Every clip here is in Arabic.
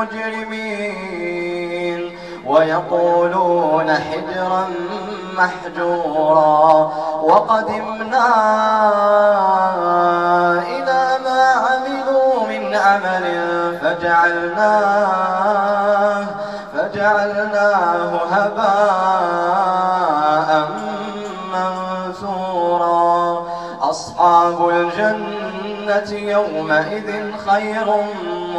للمجرمين ويقولون حجرا محجورا وقدمنا إلى ما عملوا من عمل فجعلناه فجعلناه هباء منثورا أصحاب الجنة يومئذ خير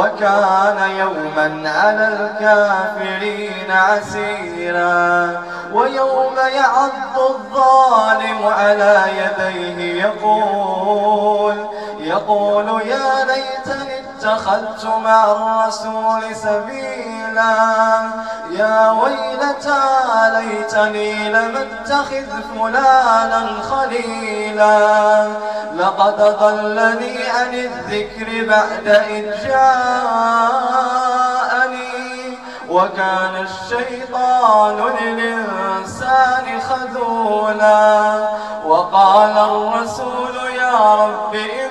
وكان يوما على الكافرين عسيرا ويوم يعض الظالم على يديه يقول يقول يا ليتني اتخذت مع الرسول سبيلا. يا ويلتى ليتني لم اتخذ فلانا خليلا. لقد ضلني عن الذكر بعد إذ جاءني. وكان الشيطان للإنسان خذولا. وقال الرسول يا رب إن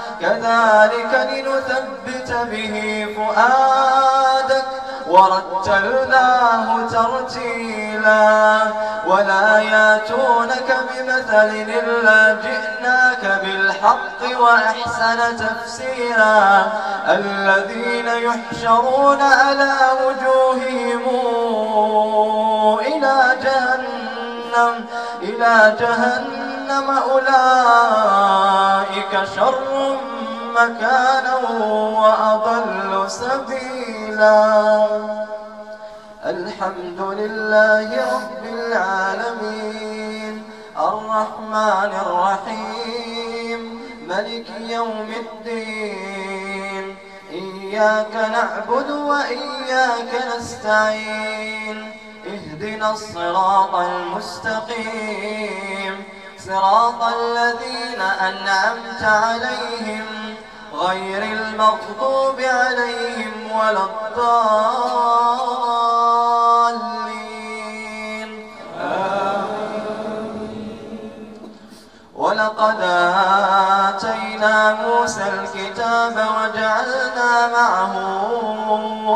كذلك لنثبت به فؤادك ورتلناه ترتيلا ولا ياتونك بمثل إلا جئناك بالحق وأحسن تفسيرا. الذين يحشرون على وجوههم إلى جهنم إلى جهنم أولئك شر مكانا وأضل سبيلا. الحمد لله رب العالمين. الرحمن الرحيم. ملك يوم الدين. إياك نعبد وإياك نستعين. اهدنا الصراط المستقيم. صراط الذين أنعمت عليهم غير المغضوب عليهم ولا الضالين. ولقد آتينا موسى الكتاب وجعلنا معه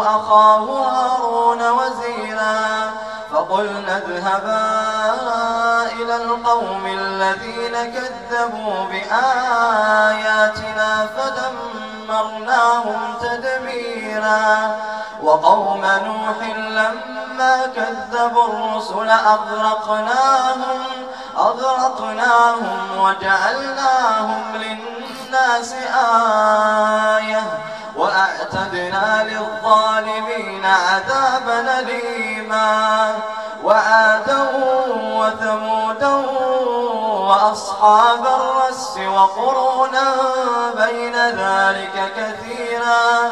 أخاه هارون وزيرا فقلنا اذهبا إلى القوم الذين كذبوا بآياتنا وقوم نوح لما كذبوا الرسل أغرقناهم أغرقناهم وجعلناهم للناس آية وأعتدنا للظالمين عذابا أليما وعادا وثمودا وأصحاب الرس وقرونا بين ذلك كثيرا.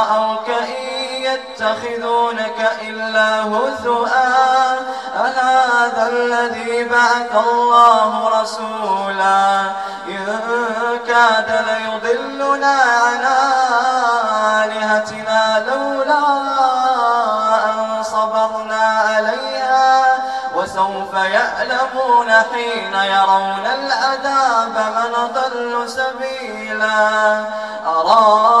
يتخذونك إلا هزؤا. أهذا الذي بعث الله رسولا؟ إن كاد ليضلنا عن آلهتنا لولا وسوف يعلمون حين يرون العذاب من ضل سبيلا. من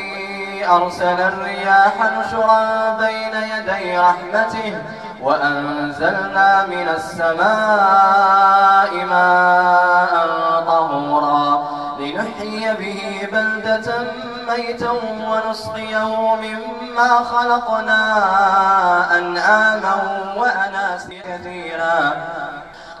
أرسل الرياح نشرا بين يدي رحمته وأنزلنا من السماء ماء طهورا لنحيي به بلدة ميتا ونسقيه مما خلقنا أنعاما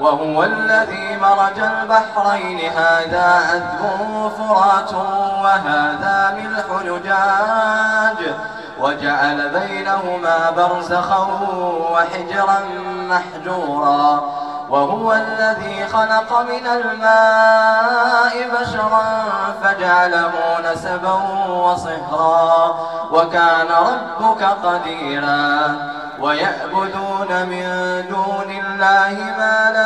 وهو الذي مرج البحرين. هذا عذب فرات وهذا ملح نجاج. وجعل بينهما برزخا وحجرا محجورا. وهو الذي خلق من الماء بشرا فجعله نسبا وصهرا. وكان ربك قديرا. ويعبدون من دون الله ما لا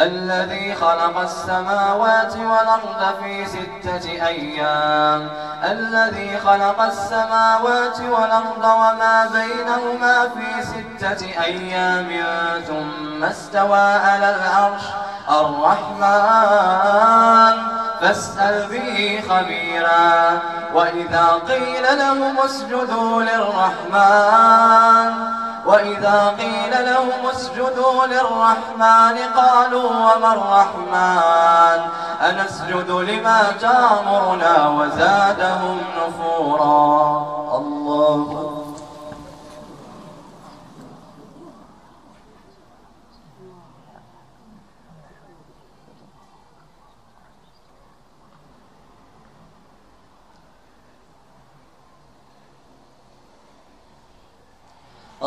الذي خلق السماوات والأرض في ستة أيام. الذي خلق السماوات والأرض وما بينهما في ستة أيام. ثم استوى على العرش الرحمن. فاسأل به خبيرا. وإذا قيل لهم اسجدوا للرحمن. وإذا قيل لهم اسجدوا للرحمن قالوا وما الرحمن؟ أنسجد لما تامرنا وزادهم نفورا. الله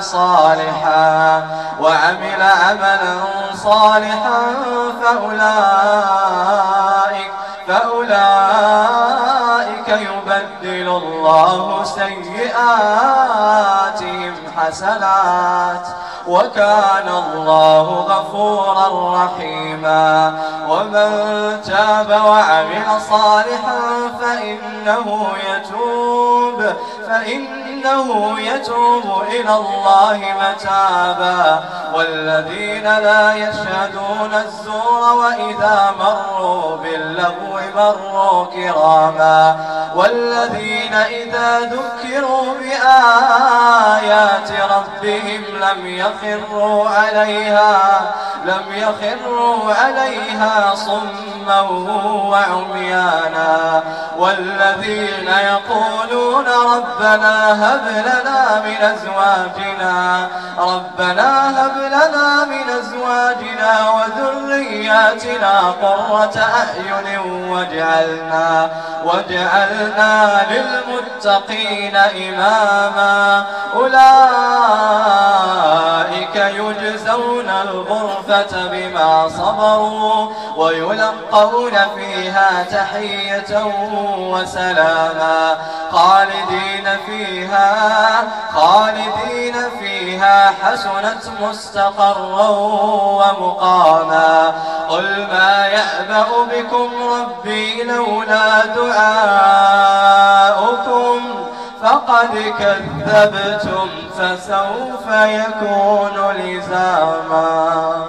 صالحا وعمل عملا صالحا فأولئك فأولئك يبدل الله سيئاتهم حسنات وكان الله غفورا رحيما ومن تاب وعمل صالحا فإنه يتوب فإنه يتوب إلى الله متابا. والذين لا يشهدون الزور وإذا مروا باللغو مروا كراما والذين إذا ذكروا بآيات ربهم لم يخروا عليها لم يخروا عليها صما وعميانا والذين يقولون ربنا هب لنا من أزواجنا ربنا هب لنا من أزواجنا وذرياتنا قرة أعين واجعلنا واجعلنا للمتقين إماما. أولئك يجزون الغرفة بما صبروا ويلقون فيها تحية وسلاما خالدين فيها خالدين حسنت مستقرا ومقاما قل ما يأبأ بكم ربي لولا دعاؤكم فقد كذبتم فسوف يكون لزاما